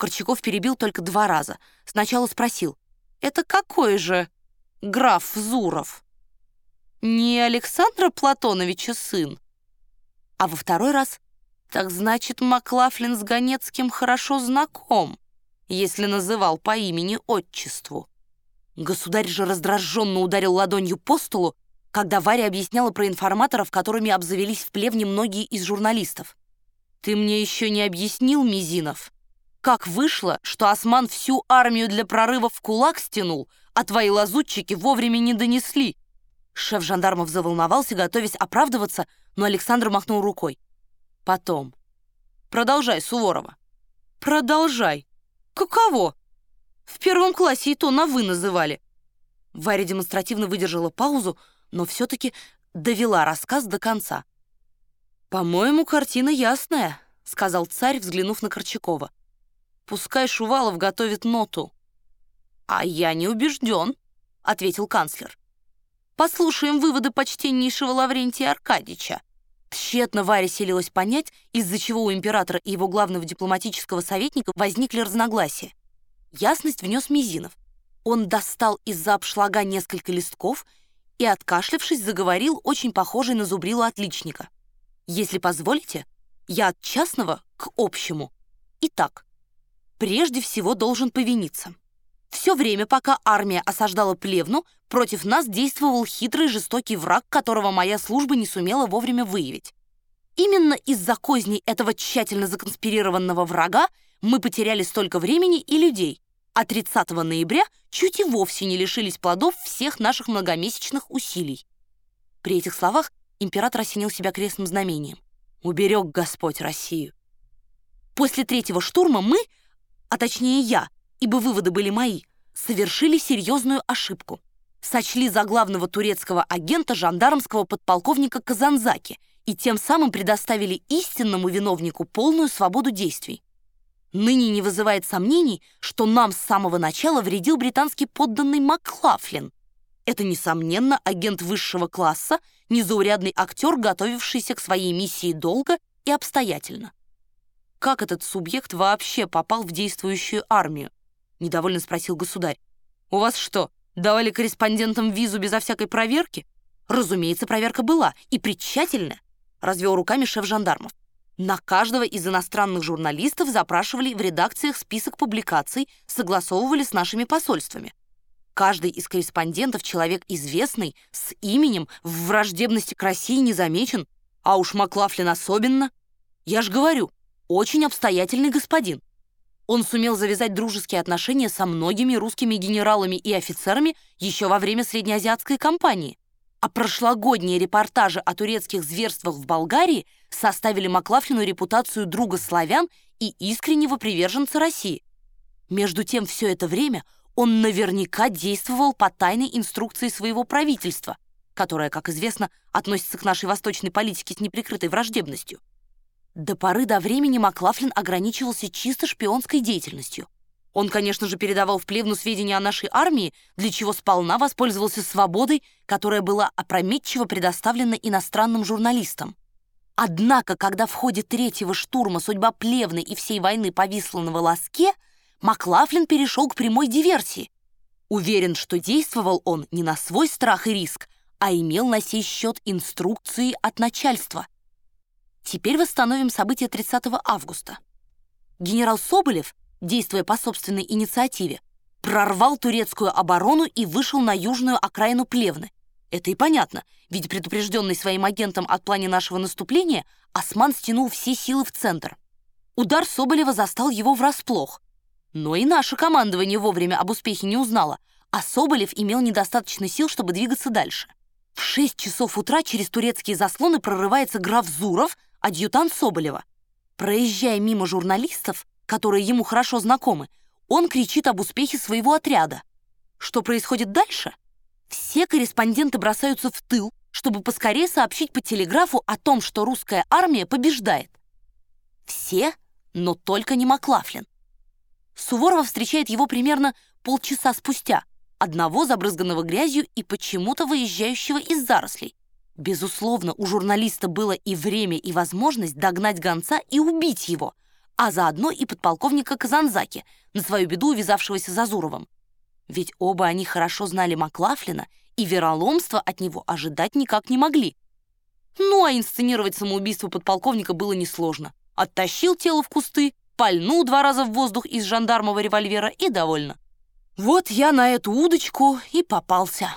Корчаков перебил только два раза. Сначала спросил, «Это какой же граф Зуров?» «Не Александра Платоновича сын?» А во второй раз, «Так значит, Маклафлин с Ганецким хорошо знаком, если называл по имени-отчеству». Государь же раздраженно ударил ладонью по столу, когда Варя объясняла про информаторов, которыми обзавелись в плевне многие из журналистов. «Ты мне еще не объяснил, Мизинов, как вышло, что Осман всю армию для прорыва в кулак стянул, а твои лазутчики вовремя не донесли?» Шеф жандармов заволновался, готовясь оправдываться, но Александр махнул рукой. «Потом. Продолжай, Суворова». «Продолжай. Каково? В первом классе и то на «вы» называли». Варя демонстративно выдержала паузу, но все-таки довела рассказ до конца. «По-моему, картина ясная», — сказал царь, взглянув на Корчакова. «Пускай Шувалов готовит ноту». «А я не убежден», — ответил канцлер. «Послушаем выводы почтеннейшего Лаврентия Аркадьевича». Тщетно Варя селилась понять, из-за чего у императора и его главного дипломатического советника возникли разногласия. Ясность внес Мизинов. Он достал из-за обшлага несколько листков и, откашлявшись, заговорил очень похожий на зубрилу отличника. «Если позволите, я от частного к общему. Итак, прежде всего должен повиниться. Все время, пока армия осаждала Плевну, против нас действовал хитрый жестокий враг, которого моя служба не сумела вовремя выявить. Именно из-за козней этого тщательно законспирированного врага мы потеряли столько времени и людей, а 30 ноября чуть и вовсе не лишились плодов всех наших многомесячных усилий. При этих словах император осенил себя крестным знамением. Уберег Господь Россию. После третьего штурма мы, а точнее я, ибо выводы были мои, совершили серьезную ошибку. Сочли за главного турецкого агента жандармского подполковника Казанзаки и тем самым предоставили истинному виновнику полную свободу действий. Ныне не вызывает сомнений, что нам с самого начала вредил британский подданный Маклафлин. Это, несомненно, агент высшего класса, незаурядный актер, готовившийся к своей миссии долго и обстоятельно. Как этот субъект вообще попал в действующую армию? Недовольно спросил государь. У вас что, давали корреспондентам визу безо всякой проверки? Разумеется, проверка была, и притщательная. Развел руками шеф жандармов. На каждого из иностранных журналистов запрашивали в редакциях список публикаций, согласовывали с нашими посольствами. Каждый из корреспондентов человек известный, с именем, в враждебности к России не замечен, а уж Маклафлин особенно. Я ж говорю, очень обстоятельный господин. Он сумел завязать дружеские отношения со многими русскими генералами и офицерами еще во время среднеазиатской кампании а прошлогодние репортажи о турецких зверствах в Болгарии составили Маклафлину репутацию друга славян и искреннего приверженца России. Между тем, все это время он наверняка действовал по тайной инструкции своего правительства, которое, как известно, относится к нашей восточной политике с неприкрытой враждебностью. До поры до времени Маклафлин ограничивался чисто шпионской деятельностью – он, конечно же, передавал в Плевну сведения о нашей армии, для чего сполна воспользовался свободой, которая была опрометчиво предоставлена иностранным журналистам. Однако, когда в ходе третьего штурма судьба Плевны и всей войны повисла на волоске, Маклафлин перешел к прямой диверсии. Уверен, что действовал он не на свой страх и риск, а имел на сей счет инструкции от начальства. Теперь восстановим события 30 августа. Генерал Соболев действуя по собственной инициативе, прорвал турецкую оборону и вышел на южную окраину Плевны. Это и понятно, ведь предупрежденный своим агентом от плане нашего наступления, Осман стянул все силы в центр. Удар Соболева застал его врасплох. Но и наше командование вовремя об успехе не узнало, а Соболев имел недостаточно сил, чтобы двигаться дальше. В 6 часов утра через турецкие заслоны прорывается граф Зуров, адъютант Соболева. Проезжая мимо журналистов, которые ему хорошо знакомы, он кричит об успехе своего отряда. Что происходит дальше? Все корреспонденты бросаются в тыл, чтобы поскорее сообщить по телеграфу о том, что русская армия побеждает. Все, но только не Маклафлин. Суворова встречает его примерно полчаса спустя, одного забрызганного грязью и почему-то выезжающего из зарослей. Безусловно, у журналиста было и время, и возможность догнать гонца и убить его, а заодно и подполковника Казанзаки, на свою беду увязавшегося за Зуровым. Ведь оба они хорошо знали Маклафлина и вероломства от него ожидать никак не могли. Ну, а инсценировать самоубийство подполковника было несложно. Оттащил тело в кусты, пальнул два раза в воздух из жандармового револьвера и довольно. Вот я на эту удочку и попался.